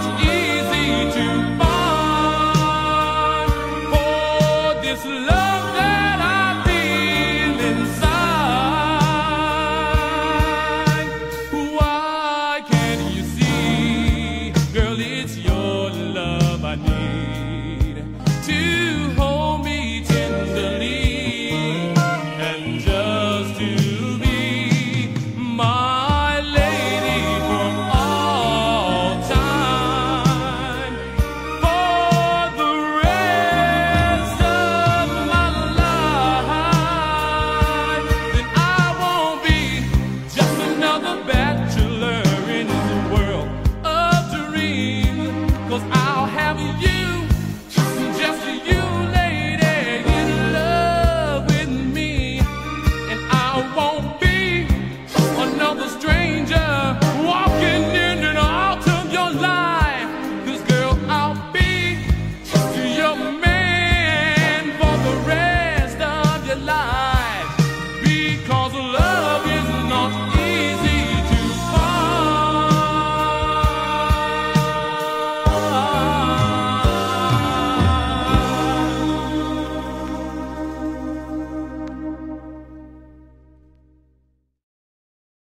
to find. This love